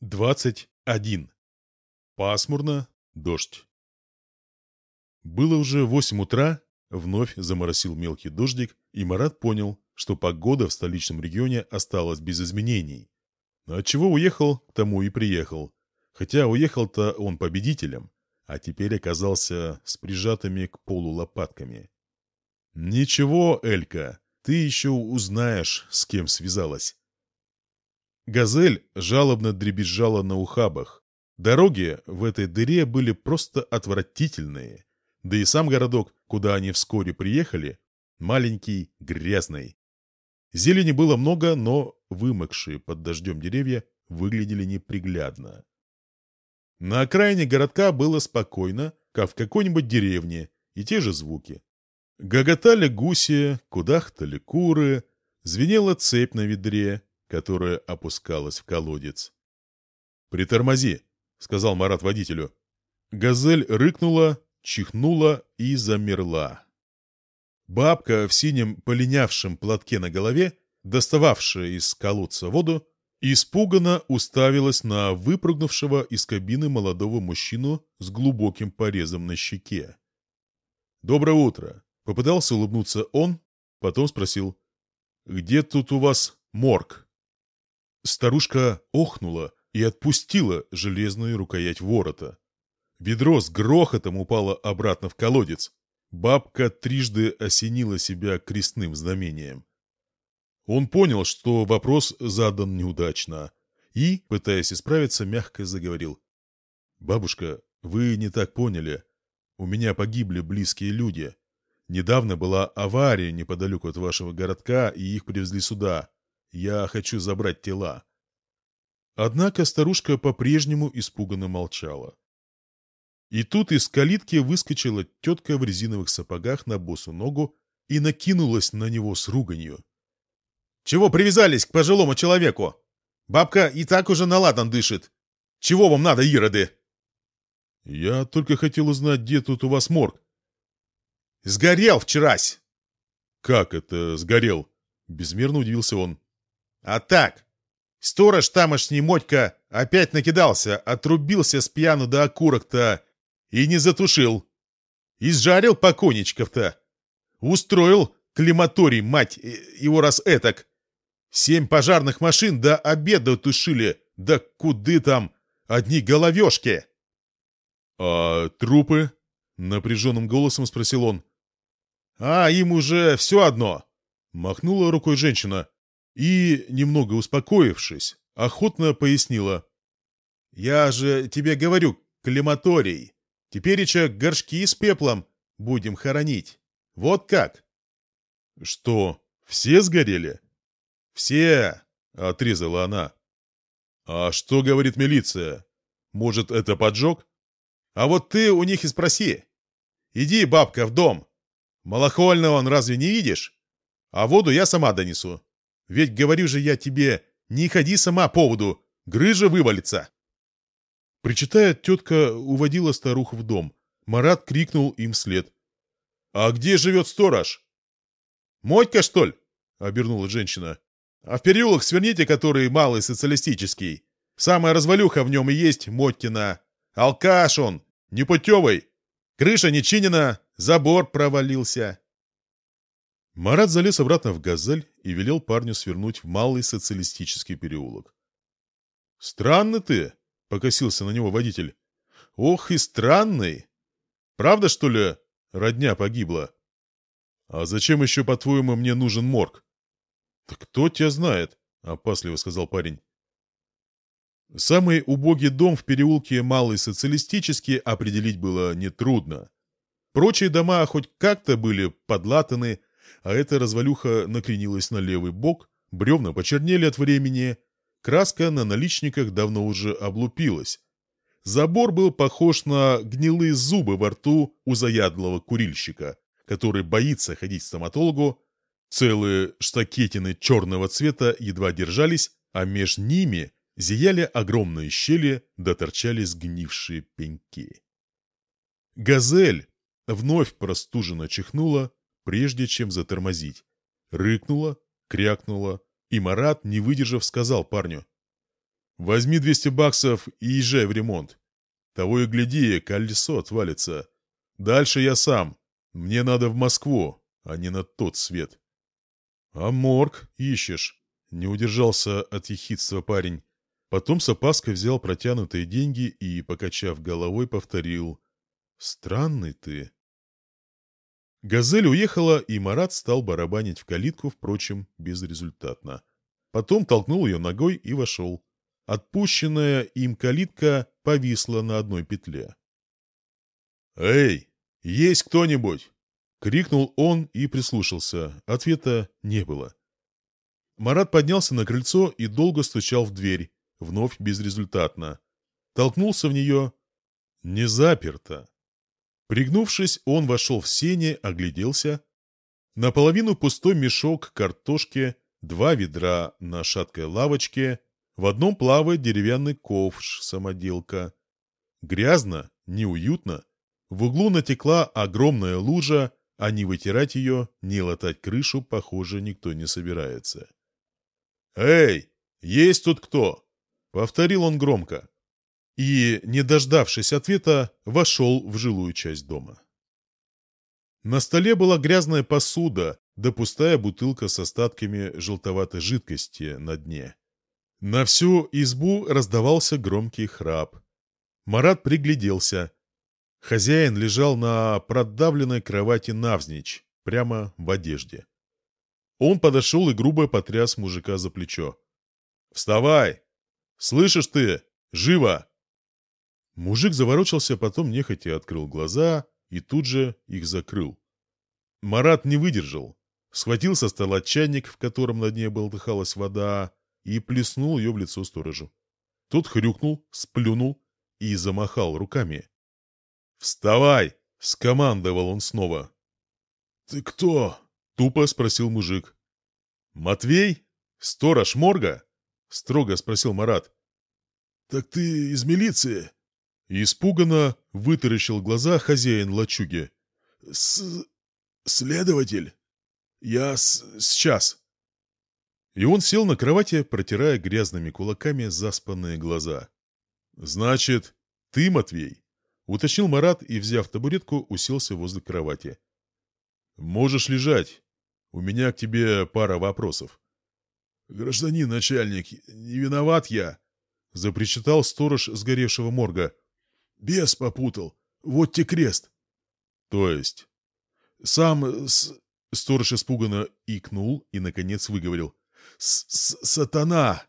21. Пасмурно, дождь. Было уже восемь утра, вновь заморосил мелкий дождик, и Марат понял, что погода в столичном регионе осталась без изменений. Но отчего уехал, к тому и приехал. Хотя уехал-то он победителем, а теперь оказался с прижатыми к полу лопатками. «Ничего, Элька, ты еще узнаешь, с кем связалась. Газель жалобно дребезжала на ухабах. Дороги в этой дыре были просто отвратительные. Да и сам городок, куда они вскоре приехали, маленький, грязный. Зелени было много, но вымокшие под дождем деревья выглядели неприглядно. На окраине городка было спокойно, как в какой-нибудь деревне, и те же звуки. Гоготали гуси, кудахтали куры, звенела цепь на ведре, которая опускалась в колодец. «Притормози», — сказал Марат водителю. Газель рыкнула, чихнула и замерла. Бабка в синем полинявшем платке на голове, достававшая из колодца воду, испуганно уставилась на выпрыгнувшего из кабины молодого мужчину с глубоким порезом на щеке. «Доброе утро!» — попытался улыбнуться он, потом спросил. «Где тут у вас морг?» Старушка охнула и отпустила железную рукоять ворота. Ведро с грохотом упало обратно в колодец. Бабка трижды осенила себя крестным знамением. Он понял, что вопрос задан неудачно, и, пытаясь исправиться, мягко заговорил. «Бабушка, вы не так поняли. У меня погибли близкие люди. Недавно была авария неподалеку от вашего городка, и их привезли сюда. Я хочу забрать тела». Однако старушка по-прежнему испуганно молчала. И тут из калитки выскочила тетка в резиновых сапогах на босу ногу и накинулась на него с руганью. «Чего привязались к пожилому человеку? Бабка и так уже наладан дышит. Чего вам надо, ироды?» «Я только хотел узнать, где тут у вас морг». «Сгорел вчерась!» «Как это сгорел?» — безмерно удивился он. А так, сторож тамошний Мотька опять накидался, отрубился с пьяну до окурок-то и не затушил. Изжарил покойничков-то. Устроил климаторий, мать, его раз этак. Семь пожарных машин до обеда тушили, да куды там, одни головешки. — А трупы? — напряженным голосом спросил он. — А им уже все одно. Махнула рукой женщина и, немного успокоившись, охотно пояснила. «Я же тебе говорю, клематорий. Теперь еще горшки с пеплом будем хоронить. Вот как!» «Что, все сгорели?» «Все!» — отрезала она. «А что говорит милиция? Может, это поджог?» «А вот ты у них и спроси. Иди, бабка, в дом. Малохольного он разве не видишь? А воду я сама донесу. Ведь говорю же я тебе, не ходи сама по поводу, грыжа вывалится. Причитая, тетка уводила старуху в дом. Марат крикнул им вслед. «А где живет сторож?» «Мотька, что ли?» — обернула женщина. «А в переулок сверните, который малый социалистический. Самая развалюха в нем и есть Мотькина. Алкаш он, непутевый. Крыша не чинена, забор провалился. Марат залез обратно в «Газель» и велел парню свернуть в малый социалистический переулок. «Странный ты!» — покосился на него водитель. «Ох и странный! Правда, что ли, родня погибла? А зачем еще, по-твоему, мне нужен морг?» «Так кто тебя знает?» — опасливо сказал парень. Самый убогий дом в переулке Малый Социалистический определить было нетрудно. Прочие дома хоть как-то были подлатаны, а эта развалюха накренилась на левый бок, бревна почернели от времени, краска на наличниках давно уже облупилась. Забор был похож на гнилые зубы во рту у заядлого курильщика, который боится ходить к стоматологу. Целые штакетины черного цвета едва держались, а меж ними зияли огромные щели, да торчали сгнившие пеньки. Газель вновь простуженно чихнула, прежде чем затормозить. Рыкнула, крякнула, и Марат, не выдержав, сказал парню. Возьми 200 баксов и езжай в ремонт. Того и гляди, колесо отвалится. Дальше я сам. Мне надо в Москву, а не на тот свет. А морг ищешь? Не удержался от ехидства парень. Потом с опаской взял протянутые деньги и, покачав головой, повторил. «Странный ты». Газель уехала, и Марат стал барабанить в калитку, впрочем, безрезультатно. Потом толкнул ее ногой и вошел. Отпущенная им калитка повисла на одной петле. «Эй, есть кто-нибудь?» — крикнул он и прислушался. Ответа не было. Марат поднялся на крыльцо и долго стучал в дверь, вновь безрезультатно. Толкнулся в нее. Не заперто. Пригнувшись, он вошел в сене, огляделся. Наполовину пустой мешок картошки, два ведра на шаткой лавочке, в одном плавает деревянный ковш, самоделка. Грязно, неуютно. В углу натекла огромная лужа, а не вытирать ее, не латать крышу, похоже, никто не собирается. «Эй, есть тут кто?» — повторил он громко. И, не дождавшись ответа, вошел в жилую часть дома. На столе была грязная посуда, да пустая бутылка с остатками желтоватой жидкости на дне. На всю избу раздавался громкий храп. Марат пригляделся. Хозяин лежал на продавленной кровати навзничь, прямо в одежде. Он подошел и грубо потряс мужика за плечо. «Вставай! Слышишь ты? Живо!» Мужик заворочился, потом нехотя открыл глаза и тут же их закрыл. Марат не выдержал. Схватил со стола чайник, в котором на дне болтыхалась вода, и плеснул ее в лицо сторожу. Тот хрюкнул, сплюнул и замахал руками. «Вставай!» — скомандовал он снова. «Ты кто?» — тупо спросил мужик. «Матвей? Сторож морга?» — строго спросил Марат. «Так ты из милиции?» Испуганно вытаращил глаза хозяин лачуги. «С... следователь? Я с... сейчас». И он сел на кровати, протирая грязными кулаками заспанные глаза. «Значит, ты, Матвей?» — уточнил Марат и, взяв табуретку, уселся возле кровати. «Можешь лежать. У меня к тебе пара вопросов». «Гражданин начальник, не виноват я», — запричитал сторож сгоревшего морга. «Бес попутал. Вот те крест». «То есть?» «Сам с...» Сторож испуганно икнул и, наконец, выговорил. «Сатана!»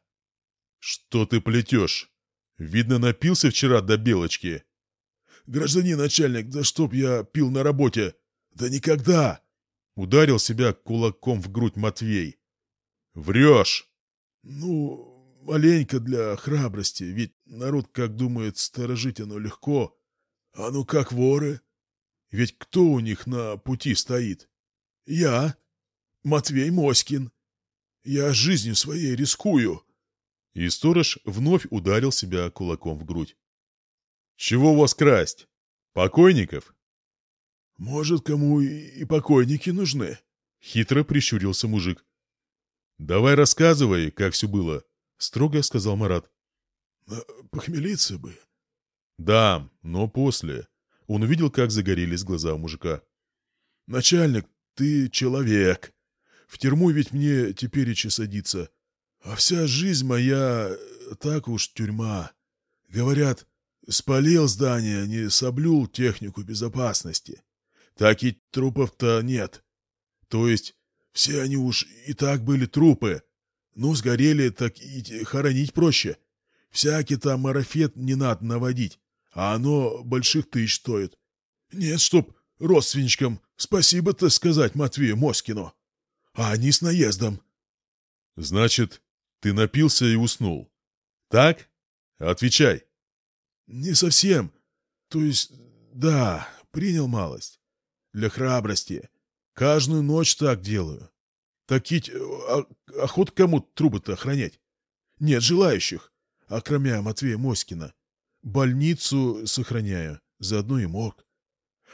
«Что ты плетешь? Видно, напился вчера до белочки». «Гражданин начальник, да чтоб я пил на работе! Да никогда!» Ударил себя кулаком в грудь Матвей. «Врешь!» «Ну, маленько для храбрости, ведь народ, как думает, сторожить оно легко. А ну как воры? Ведь кто у них на пути стоит? Я, Матвей Моськин. Я жизнью своей рискую. И сторож вновь ударил себя кулаком в грудь. Чего вас красть? Покойников? Может, кому и покойники нужны? Хитро прищурился мужик. Давай рассказывай, как все было, строго сказал Марат. Похмелиться бы. Да, но после. Он увидел, как загорелись глаза у мужика. Начальник, ты человек. В тюрьму ведь мне теперь и садиться. А вся жизнь моя так уж тюрьма. Говорят, спалил здание, не соблюл технику безопасности. Так и трупов-то нет. То есть все они уж и так были трупы. Ну, сгорели, так и хоронить проще. Всякий там марафет не надо наводить, а оно больших тысяч стоит. Нет, чтоб родственничкам спасибо-то сказать Матвею Москину а они с наездом. Значит, ты напился и уснул. Так? Отвечай. Не совсем. То есть, да, принял малость. Для храбрости. Каждую ночь так делаю. Так ведь а, охот кому трубы-то охранять. Нет желающих, а кроме Матвея Моськина. Больницу сохраняю, заодно и морг.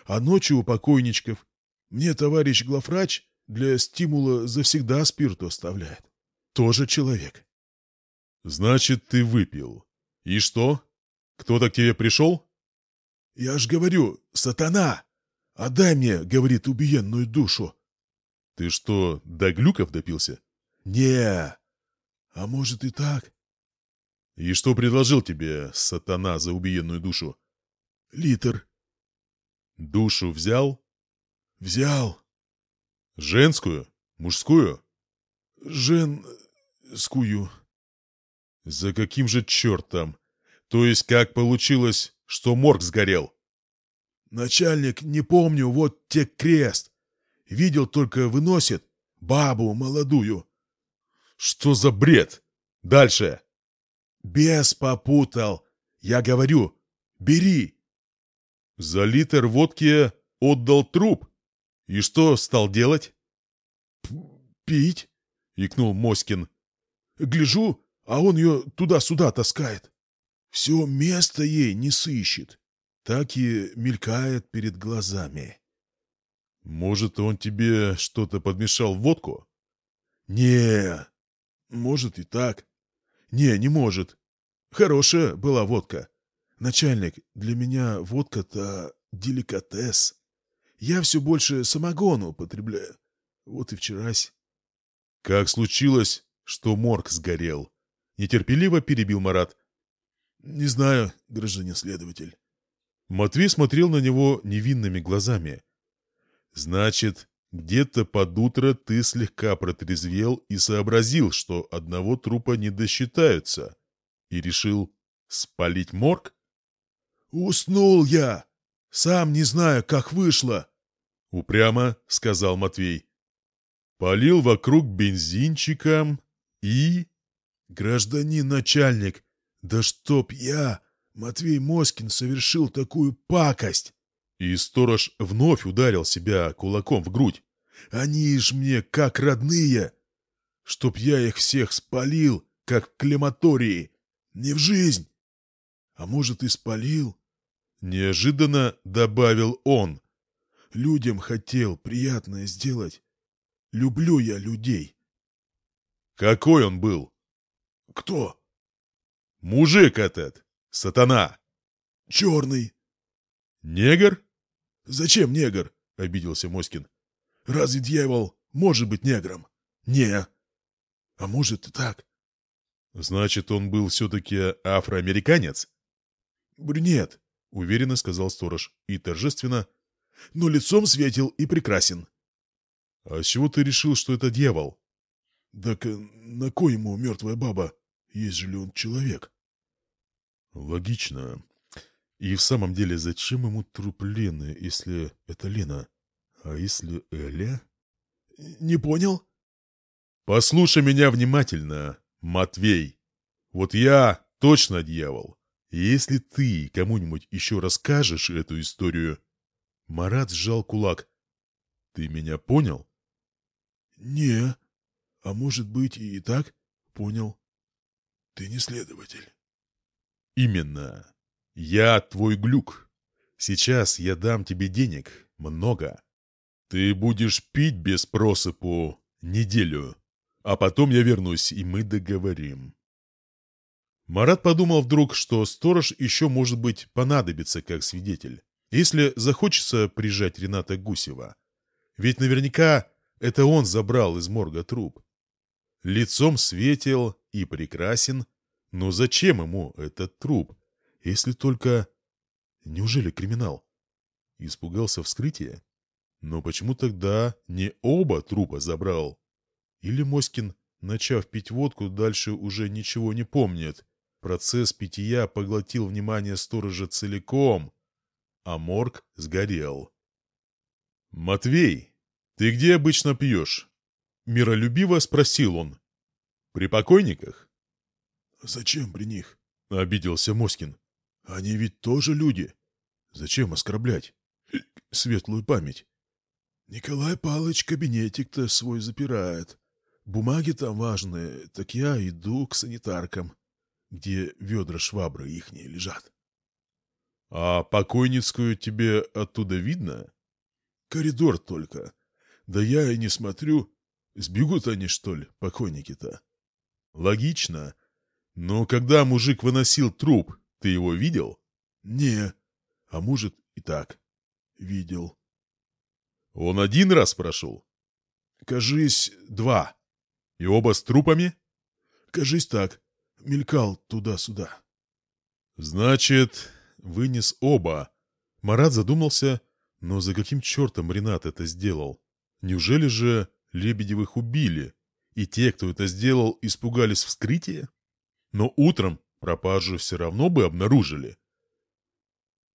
А ночью у покойничков. Мне товарищ главврач для стимула завсегда спирту оставляет. Тоже человек. Значит, ты выпил. И что? Кто-то к тебе пришел? Я ж говорю, сатана! Отдай мне, говорит, убиенную душу. Ты что, до глюков допился? Не, а может и так. И что предложил тебе сатана за убиенную душу? Литр. Душу взял? Взял. Женскую? Мужскую? Женскую. За каким же чертом? То есть как получилось, что морг сгорел? Начальник, не помню, вот те крест. Видел только выносит бабу молодую. Что за бред? Дальше. Бес попутал. Я говорю, бери. За литр водки отдал труп. И что стал делать? «Пить?» — икнул Моськин. «Гляжу, а он ее туда-сюда таскает. Все место ей не сыщет. Так и мелькает перед глазами». «Может, он тебе что-то подмешал в водку?» «Не, может и так. Не, не может. Хорошая была водка. Начальник, для меня водка-то деликатес. Я все больше самогону употребляю. Вот и вчерась. Как случилось, что морг сгорел? Нетерпеливо перебил Марат. Не знаю, гражданин следователь. Матвей смотрел на него невинными глазами. Значит, где-то под утро ты слегка протрезвел и сообразил, что одного трупа не досчитаются, и решил спалить морг? «Уснул я! Сам не знаю, как вышло!» Упрямо сказал Матвей. Полил вокруг бензинчиком и... «Гражданин начальник, да чтоб я, Матвей Москин, совершил такую пакость!» И сторож вновь ударил себя кулаком в грудь. «Они ж мне как родные! Чтоб я их всех спалил, как в клематории! Не в жизнь! А может, и спалил?» Неожиданно добавил он. «Людям хотел приятное сделать. Люблю я людей». «Какой он был?» «Кто?» «Мужик этот, сатана». «Черный». «Негр?» «Зачем негр?» — обиделся Моськин. «Разве дьявол может быть негром?» «Не». «А может и так». «Значит, он был все-таки афроамериканец?» «Брюнет», — уверенно сказал сторож и торжественно, «но лицом светил и прекрасен». «А с чего ты решил, что это дьявол?» «Так э, на кой ему мертвая баба, ежели он человек?» «Логично. И в самом деле, зачем ему труп Лены, если это Лена? А если Эля?» «Не понял?» «Послушай меня внимательно, Матвей. Вот я точно дьявол. И если ты кому-нибудь еще расскажешь эту историю...» Марат сжал кулак. «Ты меня понял?» «Не, а может быть и так понял. Ты не следователь». «Именно. Я твой глюк. Сейчас я дам тебе денег. Много. Ты будешь пить без просыпу неделю. А потом я вернусь, и мы договорим». Марат подумал вдруг, что сторож еще, может быть, понадобится как свидетель, если захочется прижать Рената Гусева. Ведь наверняка это он забрал из морга труп. Лицом светел и прекрасен, но зачем ему этот труп, если только... Неужели криминал? Испугался вскрытия? Но почему тогда не оба трупа забрал? Или Моськин, начав пить водку, дальше уже ничего не помнит? Процесс питья поглотил внимание сторожа целиком, а морг сгорел. «Матвей, ты где обычно пьешь?» Миролюбиво спросил он. «При покойниках?» «Зачем при них?» — обиделся Москин. «Они ведь тоже люди. Зачем оскорблять? Светлую память. Николай Палыч кабинетик-то свой запирает. Бумаги там важные, так я иду к санитаркам, где ведра швабры ихние лежат». «А покойницкую тебе оттуда видно?» «Коридор только. Да я и не смотрю. Сбегут они, что ли, покойники-то?» «Логично. Но когда мужик выносил труп, ты его видел? Не, а может и так. Видел. Он один раз прошел? Кажись, два. И оба с трупами? Кажись так. Мелькал туда-сюда. Значит, вынес оба. Марат задумался, но за каким чертом Ренат это сделал? Неужели же Лебедевых убили? И те, кто это сделал, испугались вскрытия? Но утром пропажу все равно бы обнаружили.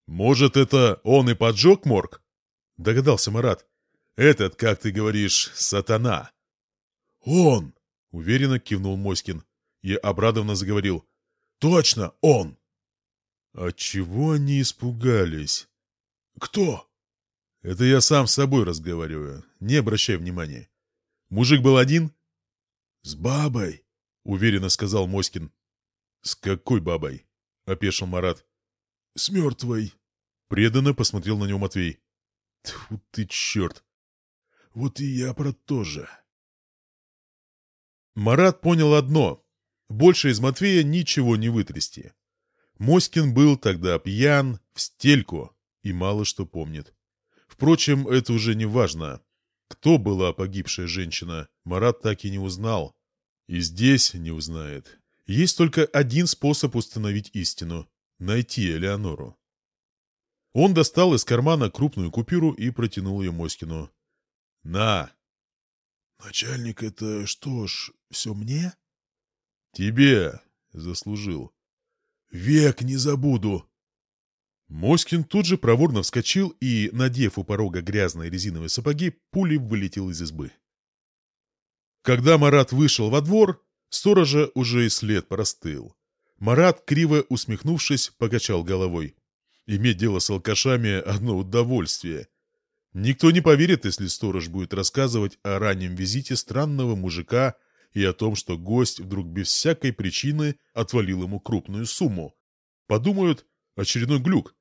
«Может, это он и поджег морг?» — догадался Марат. «Этот, как ты говоришь, сатана». «Он!» — уверенно кивнул Моськин и обрадованно заговорил. «Точно он!» «А чего они испугались?» «Кто?» «Это я сам с собой разговариваю. Не обращай внимания. Мужик был один?» «С бабой», — уверенно сказал Моськин. «С какой бабой?» — опешил Марат. «С мертвой». Преданно посмотрел на него Матвей. Тьфу ты черт! Вот и я про то же. Марат понял одно. Больше из Матвея ничего не вытрясти. Моськин был тогда пьян, в стельку, и мало что помнит. Впрочем, это уже не важно. Кто была погибшая женщина, Марат так и не узнал. И здесь не узнает. Есть только один способ установить истину — найти Элеонору. Он достал из кармана крупную купюру и протянул ее Моськину. «На!» «Начальник, это что ж, все мне?» «Тебе!» — заслужил. «Век не забуду!» Моськин тут же проворно вскочил и, надев у порога грязные резиновые сапоги, пулей вылетел из избы. Когда Марат вышел во двор, сторожа уже и след простыл. Марат, криво усмехнувшись, покачал головой. Иметь дело с алкашами — одно удовольствие. Никто не поверит, если сторож будет рассказывать о раннем визите странного мужика и о том, что гость вдруг без всякой причины отвалил ему крупную сумму. Подумают, очередной глюк.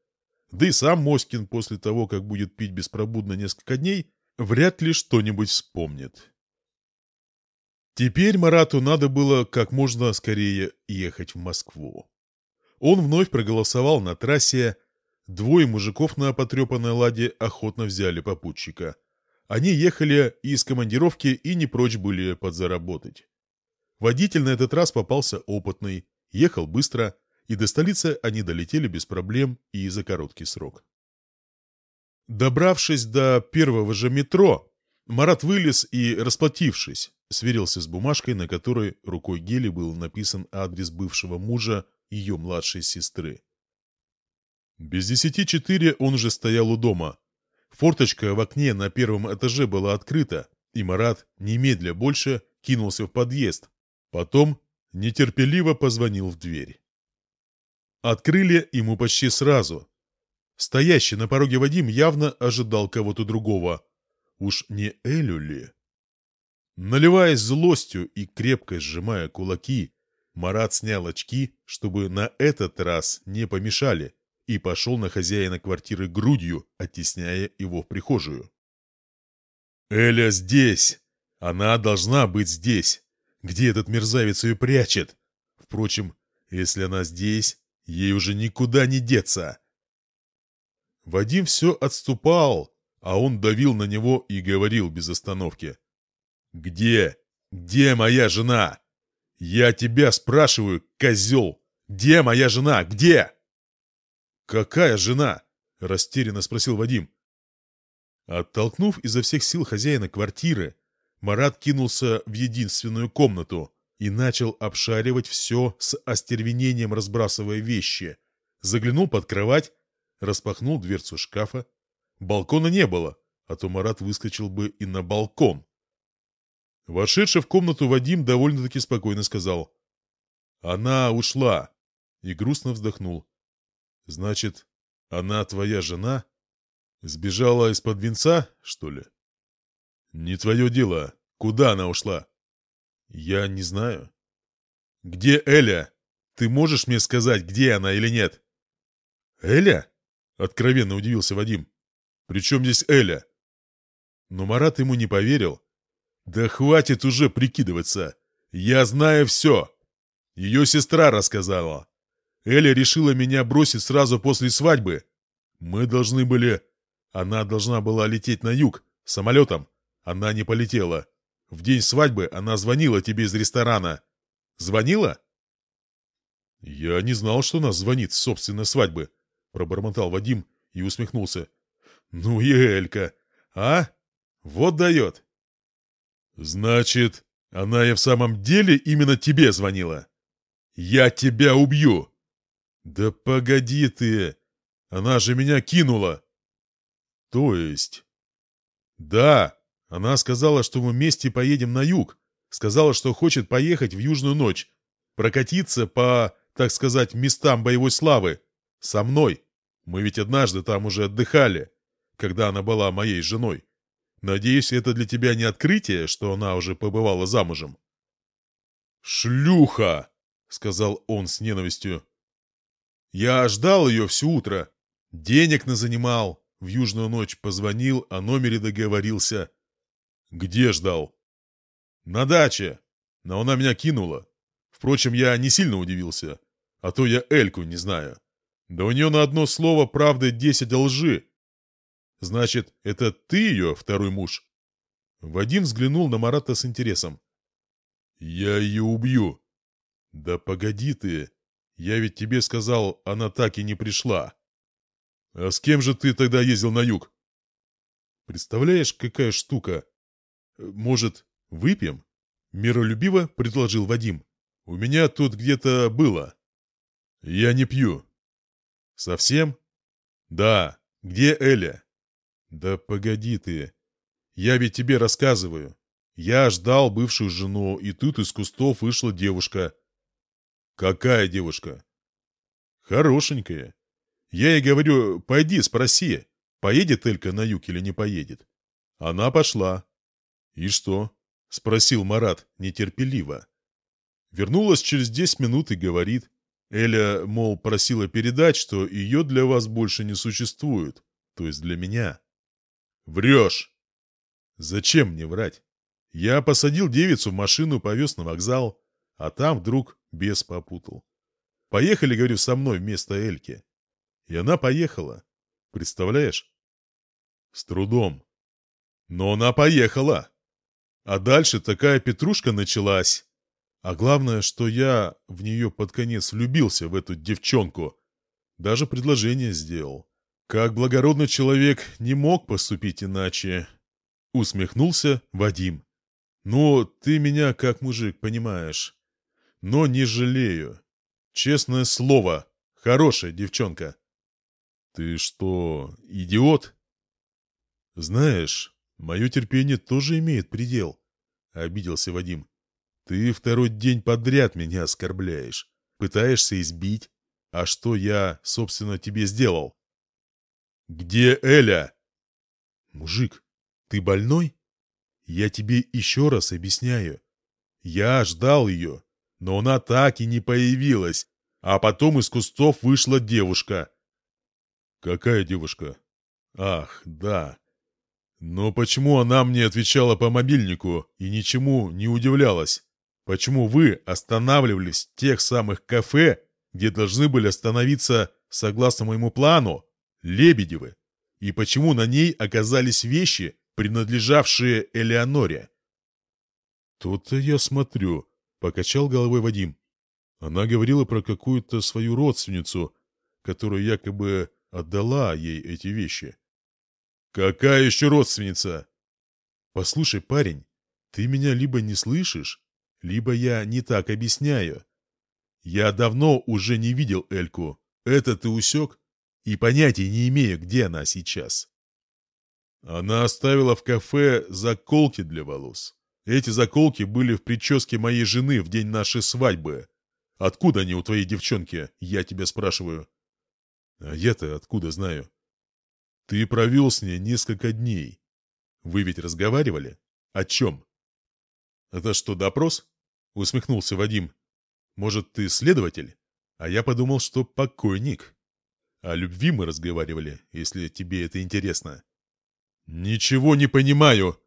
Да и сам Москин после того, как будет пить беспробудно несколько дней, вряд ли что-нибудь вспомнит. Теперь Марату надо было как можно скорее ехать в Москву. Он вновь проголосовал на трассе, Двое мужиков на потрепанной ладе охотно взяли попутчика. Они ехали из командировки и не прочь были подзаработать. Водитель на этот раз попался опытный, ехал быстро, и до столицы они долетели без проблем и за короткий срок. Добравшись до первого же метро, Марат вылез и, расплатившись, сверился с бумажкой, на которой рукой Гели был написан адрес бывшего мужа ее младшей сестры. Без десяти четыре он уже стоял у дома. Форточка в окне на первом этаже была открыта, и Марат, немедля больше, кинулся в подъезд. Потом нетерпеливо позвонил в дверь. Открыли ему почти сразу. Стоящий на пороге Вадим явно ожидал кого-то другого. Уж не Элю ли? Наливаясь злостью и крепко сжимая кулаки, Марат снял очки, чтобы на этот раз не помешали, и пошел на хозяина квартиры грудью, оттесняя его в прихожую. «Эля здесь! Она должна быть здесь! Где этот мерзавец ее прячет? Впрочем, если она здесь, ей уже никуда не деться!» Вадим все отступал, а он давил на него и говорил без остановки. «Где? Где моя жена? Я тебя спрашиваю, козел! Где моя жена? Где?» «Какая жена?» – растерянно спросил Вадим. Оттолкнув изо всех сил хозяина квартиры, Марат кинулся в единственную комнату и начал обшаривать все с остервенением, разбрасывая вещи. Заглянул под кровать, распахнул дверцу шкафа. Балкона не было, а то Марат выскочил бы и на балкон. Вошедший в комнату Вадим довольно-таки спокойно сказал. «Она ушла!» и грустно вздохнул. Значит, она твоя жена? Сбежала из-под венца, что ли? Не твое дело. Куда она ушла? Я не знаю. Где Эля? Ты можешь мне сказать, где она или нет? Эля? Откровенно удивился Вадим. При чем здесь Эля? Но Марат ему не поверил. Да хватит уже прикидываться. Я знаю все. Ее сестра рассказала. Эля решила меня бросить сразу после свадьбы. Мы должны были... Она должна была лететь на юг, самолетом. Она не полетела. В день свадьбы она звонила тебе из ресторана. Звонила? Я не знал, что нас звонит с собственной свадьбы, пробормотал Вадим и усмехнулся. Ну и Элька, а? Вот дает. Значит, она и в самом деле именно тебе звонила? Я тебя убью! Да погоди ты! Она же меня кинула! То есть... Да, она сказала, что мы вместе поедем на юг. Сказала, что хочет поехать в Южную ночь. Прокатиться по, так сказать, местам боевой славы. Со мной. Мы ведь однажды там уже отдыхали, когда она была моей женой. Надеюсь, это для тебя не открытие, что она уже побывала замужем. «Шлюха!» — сказал он с ненавистью. «Я ждал ее все утро. Денег назанимал. В южную ночь позвонил, о номере договорился. Где ждал? На даче. Но она меня кинула. Впрочем, я не сильно удивился. А то я Эльку не знаю. Да у нее на одно слово правды десять лжи. Значит, это ты ее второй муж? Вадим взглянул на Марата с интересом. Я ее убью. Да погоди ты. Я ведь тебе сказал, она так и не пришла. А с кем же ты тогда ездил на юг? Представляешь, какая штука? Может, выпьем? Миролюбиво предложил Вадим. У меня тут где-то было. Я не пью. Совсем? Да. Где Эля? Да погоди ты. Я ведь тебе рассказываю. Я ждал бывшую жену, и тут из кустов вышла девушка. Какая девушка? Хорошенькая. Я ей говорю, пойди спроси, поедет Элька на юг или не поедет. Она пошла. «И что?» — спросил Марат нетерпеливо. Вернулась через десять минут и говорит. Эля, мол, просила передать, что ее для вас больше не существует, то есть для меня. Врешь! Зачем мне врать? Я посадил девицу в машину, повез на вокзал, а там вдруг бес попутал. Поехали, говорю, со мной вместо Эльки. И она поехала. Представляешь? С трудом. Но она поехала. А дальше такая петрушка началась. А главное, что я в нее под конец влюбился, в эту девчонку. Даже предложение сделал. Как благородный человек не мог поступить иначе. Усмехнулся Вадим. Ну, ты меня как мужик понимаешь. Но не жалею. Честное слово, хорошая девчонка. Ты что, идиот? Знаешь, мое терпение тоже имеет предел. — обиделся Вадим. «Ты второй день подряд меня оскорбляешь. Пытаешься избить. А что я, собственно, тебе сделал?» «Где Эля?» «Мужик, ты больной? Я тебе еще раз объясняю. Я ждал ее, но она так и не появилась, а потом из кустов вышла девушка». «Какая девушка?» «Ах, да, но почему она мне отвечала по мобильнику и ничему не удивлялась? Почему вы останавливались в тех самых кафе, где должны были остановиться, согласно моему плану, Лебедевы? И почему на ней оказались вещи, принадлежавшие Элеоноре? Тут-то я смотрю, покачал головой Вадим. Она говорила про какую-то свою родственницу, которая якобы отдала ей эти вещи. «Какая еще родственница?» «Послушай, парень, ты меня либо не слышишь, либо я не так объясняю. Я давно уже не видел Эльку. Это ты усек? И понятия не имею, где она сейчас». Она оставила в кафе заколки для волос. Эти заколки были в прическе моей жены в день нашей свадьбы. Откуда они у твоей девчонки, я тебя спрашиваю? А я-то откуда знаю? Ты провел с ней несколько дней. Вы ведь разговаривали? О чем? Это что, допрос? Усмехнулся Вадим. Может, ты следователь? А я подумал, что покойник. О любви мы разговаривали, если тебе это интересно. Ничего не понимаю.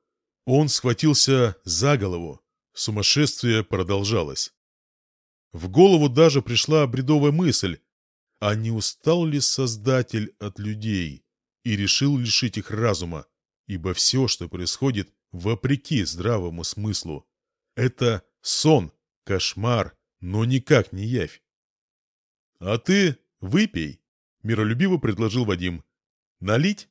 Он схватился за голову. Сумасшествие продолжалось. В голову даже пришла бредовая мысль, а не устал ли Создатель от людей и решил лишить их разума, ибо все, что происходит, вопреки здравому смыслу. Это сон, кошмар, но никак не явь. «А ты выпей», — миролюбиво предложил Вадим. «Налить?»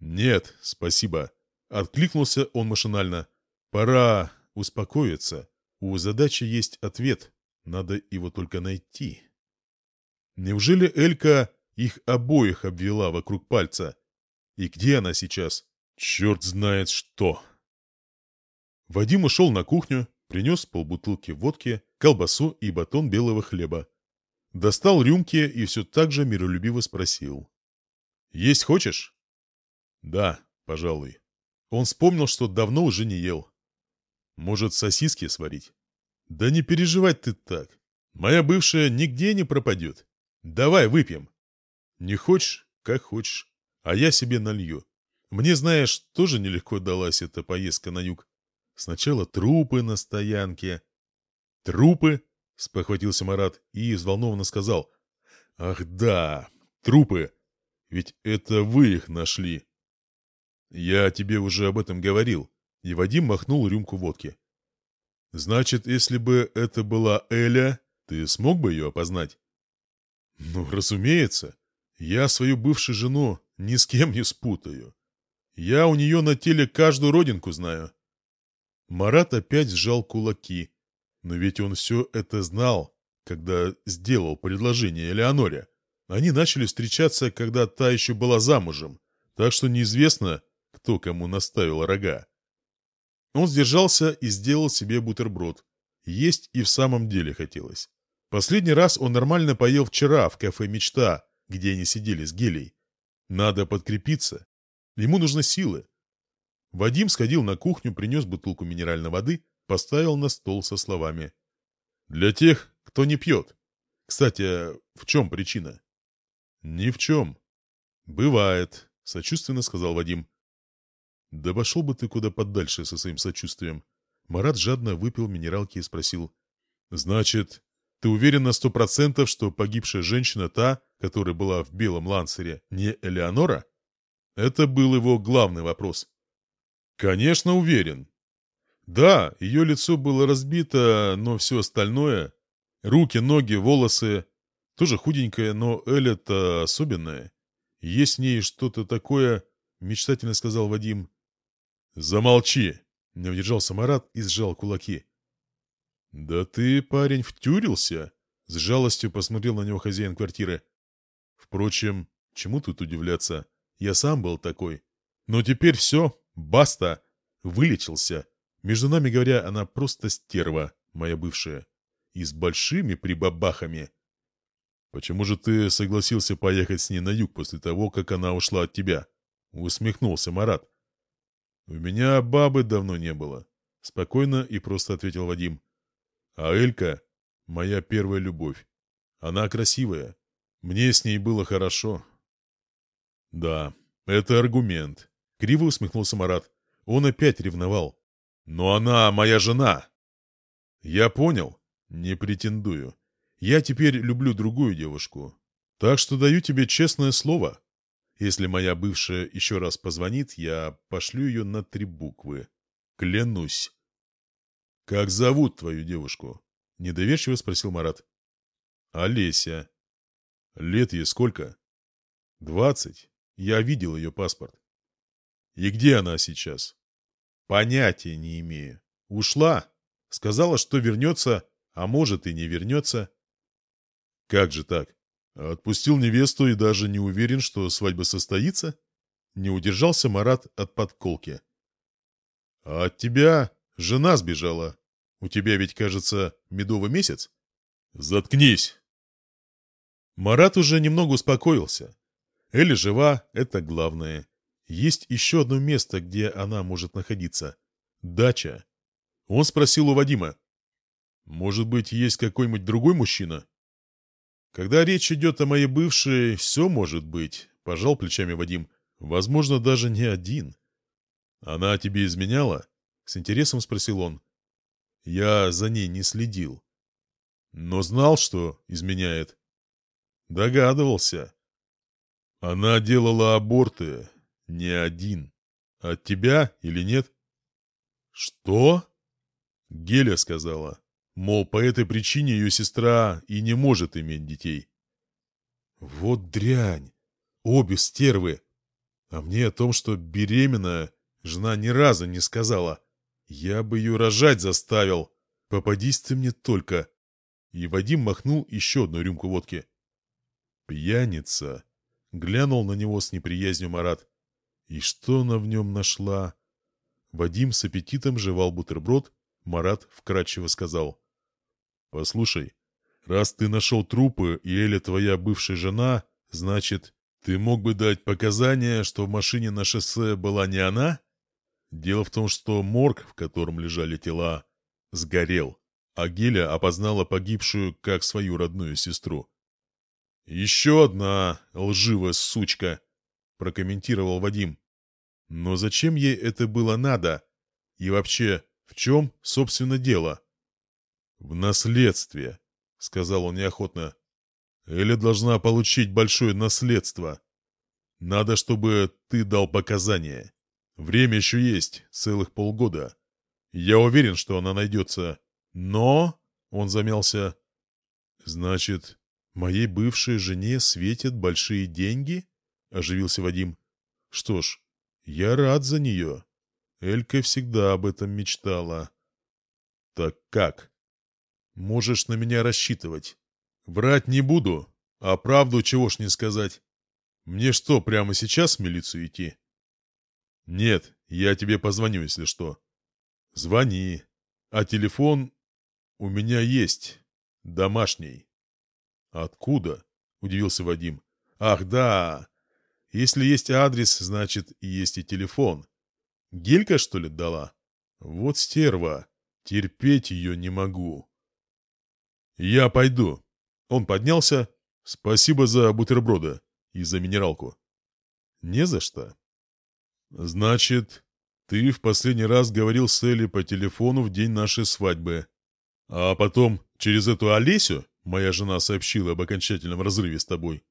«Нет, спасибо», — откликнулся он машинально. «Пора успокоиться. У задачи есть ответ, надо его только найти». Неужели Элька их обоих обвела вокруг пальца? И где она сейчас? Черт знает что. Вадим ушел на кухню, принес полбутылки водки, колбасу и батон белого хлеба. Достал рюмки и все так же миролюбиво спросил. «Есть хочешь?» «Да, пожалуй». Он вспомнил, что давно уже не ел. «Может, сосиски сварить?» «Да не переживай ты так. Моя бывшая нигде не пропадет. Давай выпьем. Не хочешь, как хочешь. А я себе налью. Мне, знаешь, тоже нелегко далась эта поездка на юг. Сначала трупы на стоянке. Трупы? Спохватился Марат и взволнованно сказал. Ах да, трупы. Ведь это вы их нашли. Я тебе уже об этом говорил. И Вадим махнул рюмку водки. Значит, если бы это была Эля, ты смог бы ее опознать? Ну, разумеется. Я свою бывшую жену ни с кем не спутаю. Я у нее на теле каждую родинку знаю. Марат опять сжал кулаки. Но ведь он все это знал, когда сделал предложение Элеоноре. Они начали встречаться, когда та еще была замужем, так что неизвестно, кто кому наставил рога. Он сдержался и сделал себе бутерброд. Есть и в самом деле хотелось. Последний раз он нормально поел вчера в кафе «Мечта», где они сидели с Гелей. Надо подкрепиться. Ему нужны силы. Вадим сходил на кухню, принес бутылку минеральной воды, поставил на стол со словами. «Для тех, кто не пьет. Кстати, в чем причина?» «Ни в чем». «Бывает», — сочувственно сказал Вадим. «Да пошел бы ты куда подальше со своим сочувствием». Марат жадно выпил минералки и спросил. «Значит, ты уверен на сто процентов, что погибшая женщина та, которая была в белом лансере, не Элеонора? Это был его главный вопрос. Конечно, уверен. Да, ее лицо было разбито, но все остальное... Руки, ноги, волосы... Тоже худенькая, но Эля-то особенная. Есть в ней что-то такое, мечтательно сказал Вадим. Замолчи, не удержался Марат и сжал кулаки. «Да ты, парень, втюрился?» С жалостью посмотрел на него хозяин квартиры. «Впрочем, чему тут удивляться? Я сам был такой. Но теперь все, баста, вылечился. Между нами говоря, она просто стерва, моя бывшая. И с большими прибабахами. Почему же ты согласился поехать с ней на юг после того, как она ушла от тебя?» Усмехнулся Марат. «У меня бабы давно не было», — спокойно и просто ответил Вадим. А Элька — моя первая любовь. Она красивая. Мне с ней было хорошо. Да, это аргумент. Криво усмехнулся Марат. Он опять ревновал. Но она моя жена. Я понял. Не претендую. Я теперь люблю другую девушку. Так что даю тебе честное слово. Если моя бывшая еще раз позвонит, я пошлю ее на три буквы. Клянусь. «Как зовут твою девушку?» — недоверчиво спросил Марат. «Олеся». «Лет ей сколько?» «Двадцать. Я видел ее паспорт». «И где она сейчас?» «Понятия не имею. Ушла. Сказала, что вернется, а может и не вернется». «Как же так? Отпустил невесту и даже не уверен, что свадьба состоится?» Не удержался Марат от подколки. «А от тебя жена сбежала. У тебя ведь, кажется, медовый месяц? Заткнись!» Марат уже немного успокоился. Элли жива, это главное. Есть еще одно место, где она может находиться. Дача. Он спросил у Вадима. «Может быть, есть какой-нибудь другой мужчина?» «Когда речь идет о моей бывшей, все может быть», — пожал плечами Вадим. «Возможно, даже не один». «Она тебе изменяла?» — с интересом спросил он. Я за ней не следил. Но знал, что изменяет. Догадывался. Она делала аборты. Не один. От тебя или нет? Что? Геля сказала. Мол, по этой причине ее сестра и не может иметь детей. Вот дрянь. Обе стервы. А мне о том, что беременна, жена ни разу не сказала. Я бы ее рожать заставил. Попадись ты мне только. И Вадим махнул еще одну рюмку водки. Пьяница. Глянул на него с неприязнью Марат. И что она в нем нашла? Вадим с аппетитом жевал бутерброд. Марат вкратчиво сказал. «Послушай, раз ты нашел трупы, и Эля твоя бывшая жена, значит, ты мог бы дать показания, что в машине на шоссе была не она? Дело в том, что морг, в котором лежали тела, сгорел, а Геля опознала погибшую как свою родную сестру. «Еще одна лживая сучка», — прокомментировал Вадим. «Но зачем ей это было надо? И вообще, в чем, собственно, дело?» «В наследстве», — сказал он неохотно. «Эля должна получить большое наследство. Надо, чтобы ты дал показания. Время еще есть, целых полгода. Я уверен, что она найдется. Но...» — он замялся. «Значит, моей бывшей жене светят большие деньги?» — оживился Вадим. «Что ж, я рад за нее. Элька всегда об этом мечтала». «Так как?» Можешь на меня рассчитывать. Врать не буду, а правду чего ж не сказать. Мне что, прямо сейчас в милицию идти? Нет, я тебе позвоню, если что. Звони. А телефон у меня есть. Домашний. Откуда? Удивился Вадим. Ах, да. Если есть адрес, значит, есть и телефон. Гелька, что ли, дала? Вот стерва. Терпеть ее не могу. «Я пойду». Он поднялся. «Спасибо за бутерброды и за минералку». «Не за что». «Значит, ты в последний раз говорил с Элли по телефону в день нашей свадьбы. А потом через эту Олесю моя жена сообщила об окончательном разрыве с тобой?»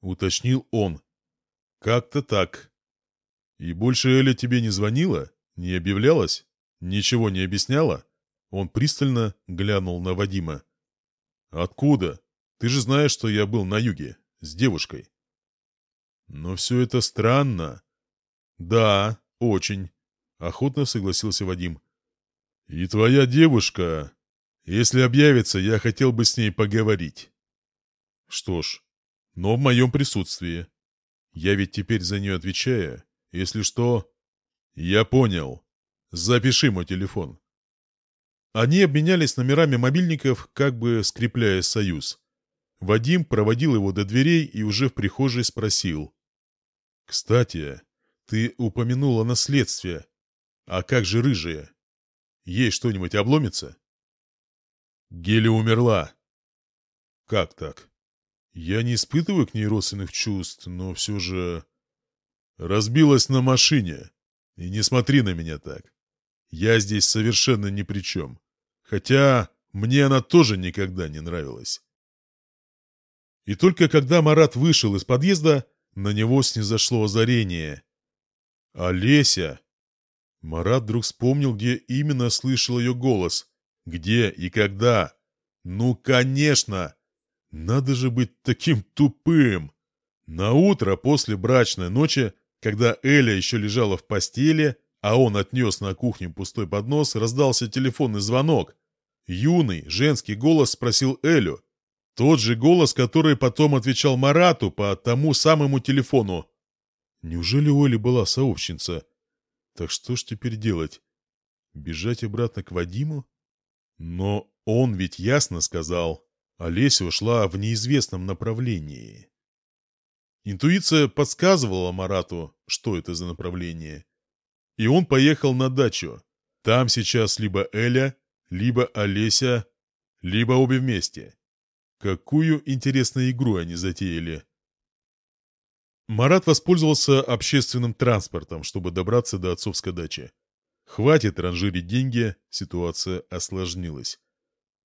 Уточнил он. «Как-то так. И больше Эля тебе не звонила? Не объявлялась? Ничего не объясняла?» Он пристально глянул на Вадима. «Откуда? Ты же знаешь, что я был на юге, с девушкой». «Но все это странно». «Да, очень», — охотно согласился Вадим. «И твоя девушка... Если объявится, я хотел бы с ней поговорить». «Что ж, но в моем присутствии. Я ведь теперь за нее отвечаю. Если что...» «Я понял. Запиши мой телефон». Они обменялись номерами мобильников, как бы скрепляя союз. Вадим проводил его до дверей и уже в прихожей спросил. «Кстати, ты упомянула наследствие. А как же рыжая? Ей что-нибудь обломится?» Геля умерла. «Как так? Я не испытываю к ней родственных чувств, но все же...» «Разбилась на машине. И не смотри на меня так. Я здесь совершенно ни при чем. Хотя мне она тоже никогда не нравилась. И только когда Марат вышел из подъезда, на него снизошло озарение. «Олеся!» Марат вдруг вспомнил, где именно слышал ее голос. Где и когда. «Ну, конечно! Надо же быть таким тупым!» На утро после брачной ночи, когда Эля еще лежала в постели, а он отнес на кухню пустой поднос, раздался телефонный звонок. Юный, женский голос спросил Элю. Тот же голос, который потом отвечал Марату по тому самому телефону. Неужели у Эли была сообщница? Так что ж теперь делать? Бежать обратно к Вадиму? Но он ведь ясно сказал. Олеся ушла в неизвестном направлении. Интуиция подсказывала Марату, что это за направление. И он поехал на дачу. Там сейчас либо Эля, либо Олеся, либо обе вместе. Какую интересную игру они затеяли. Марат воспользовался общественным транспортом, чтобы добраться до отцовской дачи. Хватит ранжирить деньги, ситуация осложнилась.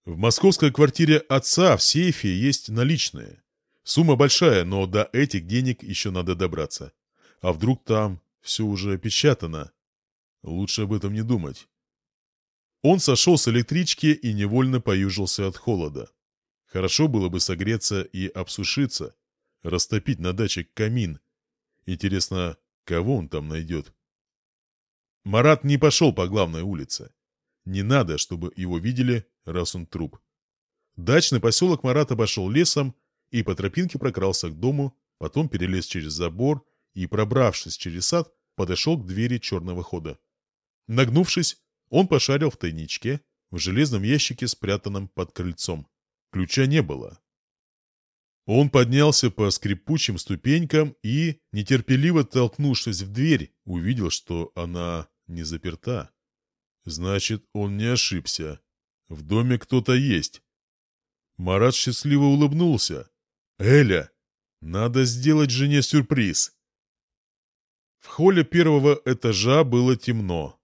В московской квартире отца в сейфе есть наличные. Сумма большая, но до этих денег еще надо добраться. А вдруг там все уже опечатано? Лучше об этом не думать. Он сошел с электрички и невольно поюжился от холода. Хорошо было бы согреться и обсушиться, растопить на даче камин. Интересно, кого он там найдет? Марат не пошел по главной улице. Не надо, чтобы его видели, раз он труп. Дачный поселок Марат обошел лесом и по тропинке прокрался к дому, потом перелез через забор и, пробравшись через сад, подошел к двери черного хода. Нагнувшись, он пошарил в тайничке, в железном ящике, спрятанном под крыльцом. Ключа не было. Он поднялся по скрипучим ступенькам и, нетерпеливо толкнувшись в дверь, увидел, что она не заперта. Значит, он не ошибся. В доме кто-то есть. Марат счастливо улыбнулся. «Эля, надо сделать жене сюрприз». В холле первого этажа было темно.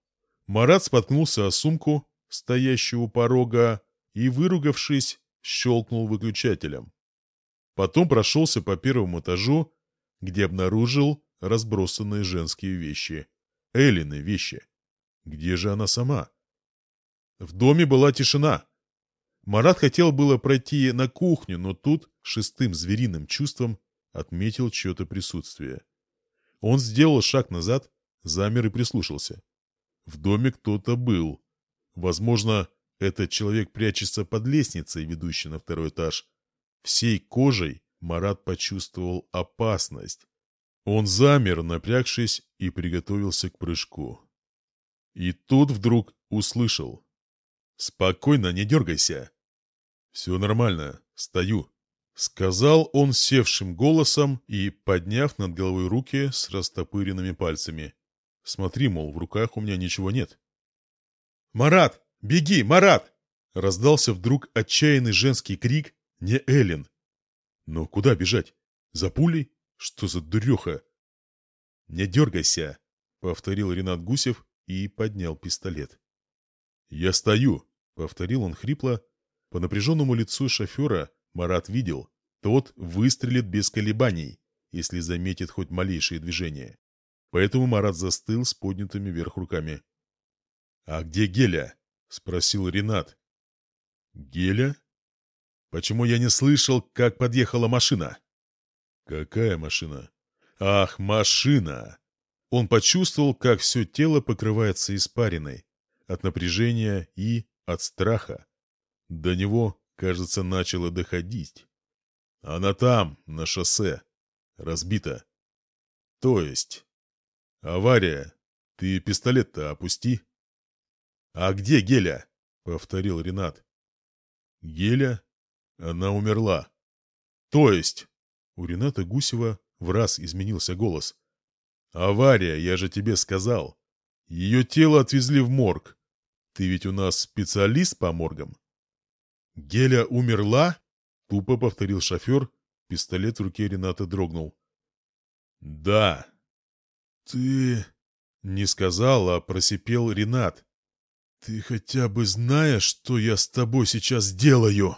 Марат споткнулся о сумку, стоящую у порога, и, выругавшись, щелкнул выключателем. Потом прошелся по первому этажу, где обнаружил разбросанные женские вещи. Эллины вещи. Где же она сама? В доме была тишина. Марат хотел было пройти на кухню, но тут шестым звериным чувством отметил чье-то присутствие. Он сделал шаг назад, замер и прислушался. В доме кто-то был. Возможно, этот человек прячется под лестницей, ведущей на второй этаж. Всей кожей Марат почувствовал опасность. Он замер, напрягшись, и приготовился к прыжку. И тут вдруг услышал. «Спокойно, не дергайся». «Все нормально, стою», — сказал он севшим голосом и, подняв над головой руки с растопыренными пальцами. «Смотри, мол, в руках у меня ничего нет». «Марат!» «Беги, Марат!» Раздался вдруг отчаянный женский крик «Не Эллен!» «Но куда бежать? За пулей? Что за дуреха?» «Не дергайся!» — повторил Ренат Гусев и поднял пистолет. «Я стою!» — повторил он хрипло. По напряженному лицу шофера Марат видел, тот выстрелит без колебаний, если заметит хоть малейшие движения. Поэтому Марат застыл с поднятыми вверх руками. «А где Геля?» — спросил Ренат. «Геля? Почему я не слышал, как подъехала машина?» «Какая машина?» «Ах, машина!» Он почувствовал, как все тело покрывается испариной от напряжения и от страха. До него, кажется, начало доходить. Она там, на шоссе, разбита. То есть... Авария. Ты пистолет-то опусти. «А где Геля?» — повторил Ренат. «Геля? Она умерла». «То есть?» У Рената Гусева в раз изменился голос. «Авария, я же тебе сказал. Ее тело отвезли в морг. Ты ведь у нас специалист по моргам?» «Геля умерла?» — тупо повторил шофер. Пистолет в руке Рената дрогнул. «Да». «Ты...» — не сказал, а просипел Ренат. «Ты хотя бы знаешь, что я с тобой сейчас делаю?»